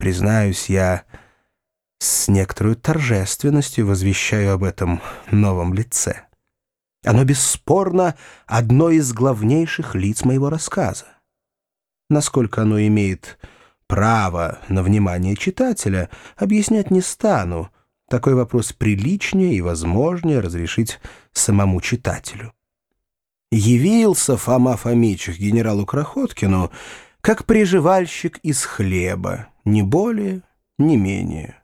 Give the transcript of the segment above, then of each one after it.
Признаюсь, я с некоторой торжественностью возвещаю об этом новом лице. Оно бесспорно одно из главнейших лиц моего рассказа. Насколько оно имеет право на внимание читателя, объяснять не стану. Такой вопрос приличнее и возможнее разрешить самому читателю. Явился Фома Фомич генералу Крохоткину как приживальщик из хлеба, ни более, ни менее.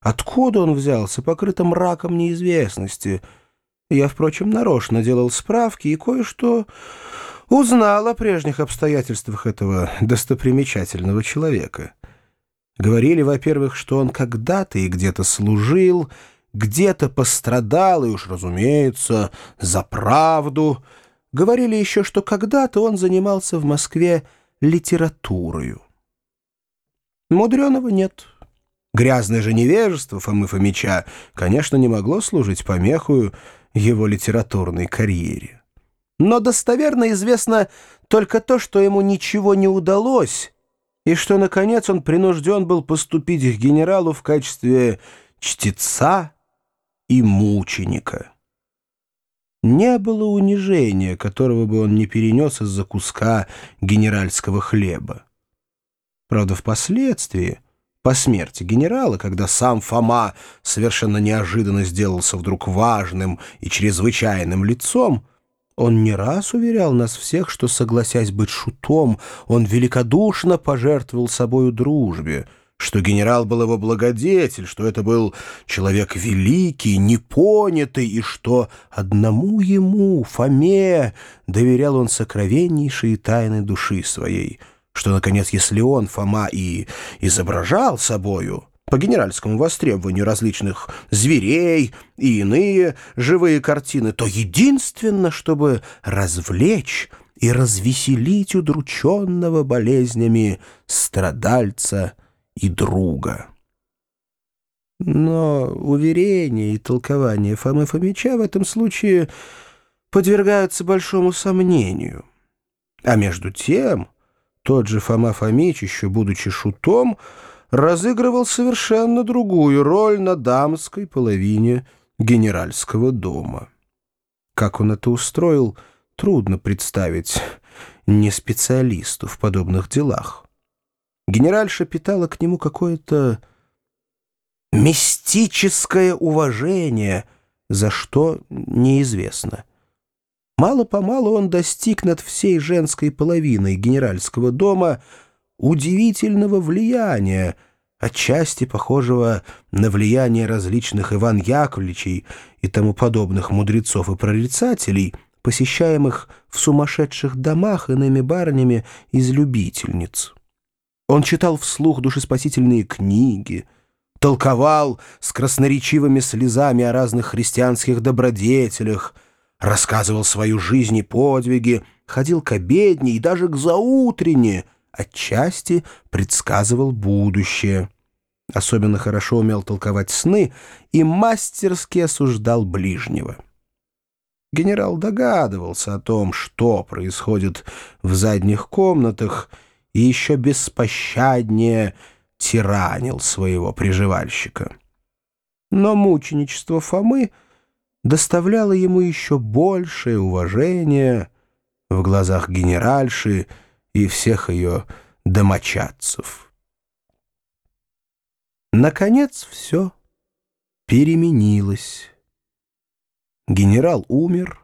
Откуда он взялся, покрытым раком неизвестности? Я, впрочем, нарочно делал справки и кое-что узнал о прежних обстоятельствах этого достопримечательного человека. Говорили, во-первых, что он когда-то и где-то служил, где-то пострадал, и уж, разумеется, за правду. Говорили еще, что когда-то он занимался в Москве литературою. Мудреного нет. Грязное же невежество Фомы Фомича, конечно, не могло служить помехою его литературной карьере. Но достоверно известно только то, что ему ничего не удалось, и что, наконец, он принужден был поступить к генералу в качестве чтеца и мученика. Не было унижения, которого бы он не перенес из-за куска генеральского хлеба. Правда, впоследствии, по смерти генерала, когда сам Фома совершенно неожиданно сделался вдруг важным и чрезвычайным лицом, он не раз уверял нас всех, что, согласясь быть шутом, он великодушно пожертвовал собою дружбе — что генерал был его благодетель, что это был человек великий, непонятый, и что одному ему, Фоме, доверял он сокровеннейшие тайны души своей, что, наконец, если он, Фома, и изображал собою по генеральскому востребованию различных зверей и иные живые картины, то единственно, чтобы развлечь и развеселить удрученного болезнями страдальца и друга. Но уверения и толкования Фомы Фомича в этом случае подвергаются большому сомнению. А между тем, тот же Фома Фомич, еще будучи шутом, разыгрывал совершенно другую роль на дамской половине генеральского дома. Как он это устроил, трудно представить не специалисту в подобных делах. Генеральша питала к нему какое-то мистическое уважение, за что неизвестно. Мало-помалу он достиг над всей женской половиной генеральского дома удивительного влияния, отчасти похожего на влияние различных Иван Яковлевичей и тому подобных мудрецов и прорицателей, посещаемых в сумасшедших домах иными барынями из любительниц. Он читал вслух душеспасительные книги, толковал с красноречивыми слезами о разных христианских добродетелях, рассказывал свою жизнь и подвиги, ходил к обедне и даже к заутренне, отчасти предсказывал будущее. Особенно хорошо умел толковать сны и мастерски осуждал ближнего. Генерал догадывался о том, что происходит в задних комнатах, и еще беспощаднее тиранил своего приживальщика. Но мученичество Фомы доставляло ему еще большее уважение в глазах генеральши и всех ее домочадцев. Наконец все переменилось. Генерал умер.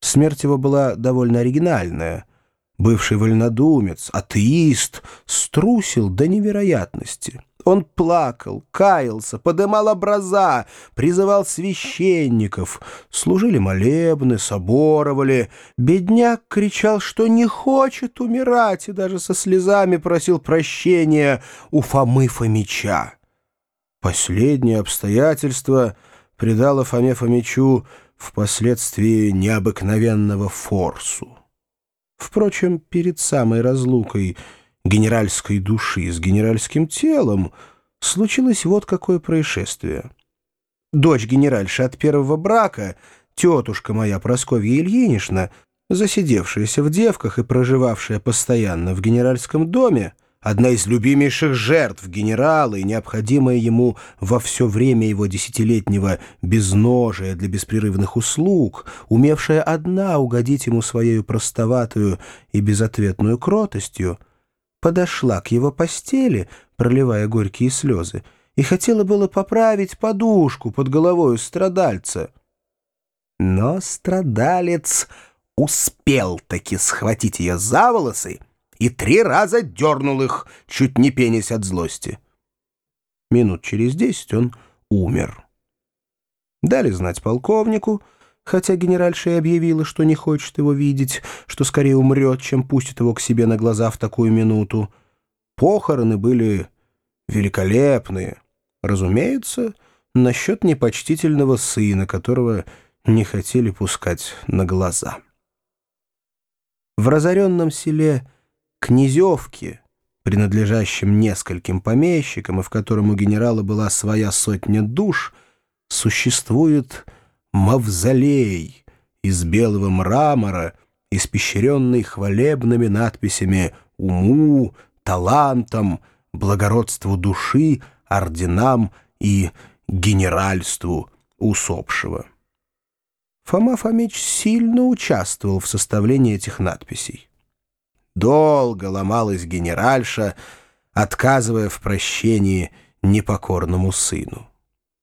Смерть его была довольно оригинальная — Бывший вольнодумец, атеист, струсил до невероятности. Он плакал, каялся, подымал образа, призывал священников. Служили молебны, соборовали. Бедняк кричал, что не хочет умирать, и даже со слезами просил прощения у Фомы Фомича. Последнее обстоятельство придало Фоме Фомичу впоследствии необыкновенного форсу. Впрочем, перед самой разлукой генеральской души с генеральским телом случилось вот какое происшествие. Дочь генеральши от первого брака, тетушка моя Прасковья Ильинична, засидевшаяся в девках и проживавшая постоянно в генеральском доме, одна из любимейших жертв генерала и необходимая ему во все время его десятилетнего безножия для беспрерывных услуг, умевшая одна угодить ему своей простоватую и безответную кротостью, подошла к его постели, проливая горькие слезы, и хотела было поправить подушку под головой страдальца. Но страдалец успел таки схватить ее за волосы и три раза дернул их, чуть не пенясь от злости. Минут через десять он умер. Дали знать полковнику, хотя генеральша и объявила, что не хочет его видеть, что скорее умрет, чем пустит его к себе на глаза в такую минуту. Похороны были великолепные. Разумеется, насчет непочтительного сына, которого не хотели пускать на глаза. В разоренном селе Князевке, принадлежащем нескольким помещикам и в котором у генерала была своя сотня душ, существует мавзолей из белого мрамора, испещренный хвалебными надписями «уму», «талантам», «благородству души», «орденам» и «генеральству» усопшего. Фома Фомич сильно участвовал в составлении этих надписей. Долго ломалась генеральша, отказывая в прощении непокорному сыну.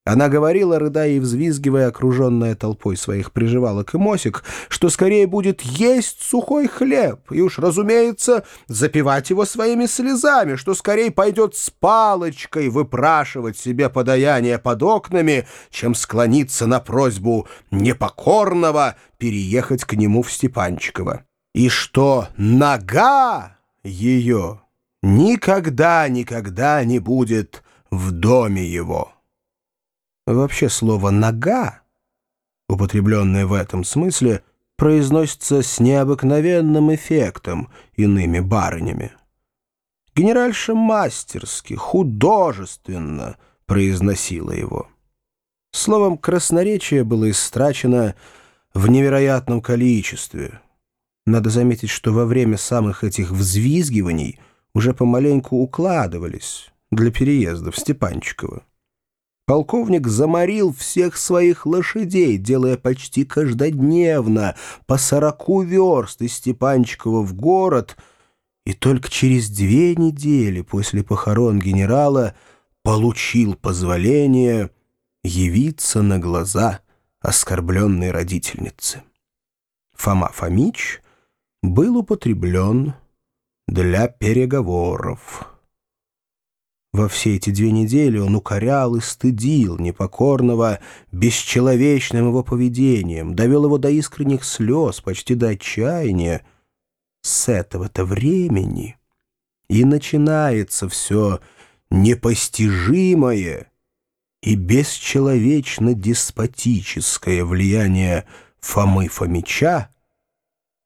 Она говорила, рыдая и взвизгивая, окруженная толпой своих приживалок и мосик, что скорее будет есть сухой хлеб и уж, разумеется, запивать его своими слезами, что скорее пойдет с палочкой выпрашивать себе подаяние под окнами, чем склониться на просьбу непокорного переехать к нему в Степанчиково. И что нога ее никогда-никогда не будет в доме его. Вообще слово «нога», употребленное в этом смысле, произносится с необыкновенным эффектом иными барынями. Генеральша мастерски, художественно произносила его. Словом, красноречие было истрачено в невероятном количестве. Надо заметить, что во время самых этих взвизгиваний уже помаленьку укладывались для переезда в Степанчиково. Полковник заморил всех своих лошадей, делая почти каждодневно по сороку верст из Степанчикова в город, и только через две недели после похорон генерала получил позволение явиться на глаза оскорбленной родительницы. Фома Фомич был употреблен для переговоров. Во все эти две недели он укорял и стыдил непокорного бесчеловечным его поведением, довел его до искренних слез, почти до отчаяния. С этого-то времени и начинается все непостижимое и бесчеловечно-деспотическое влияние Фомы Фомича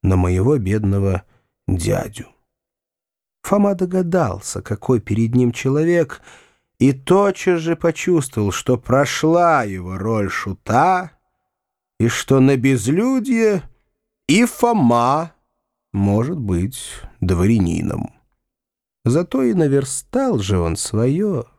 на моего бедного дядю. Фома догадался, какой перед ним человек, и тотчас же почувствовал, что прошла его роль шута, и что на безлюдье и Фома может быть дворянином. Зато и наверстал же он свое —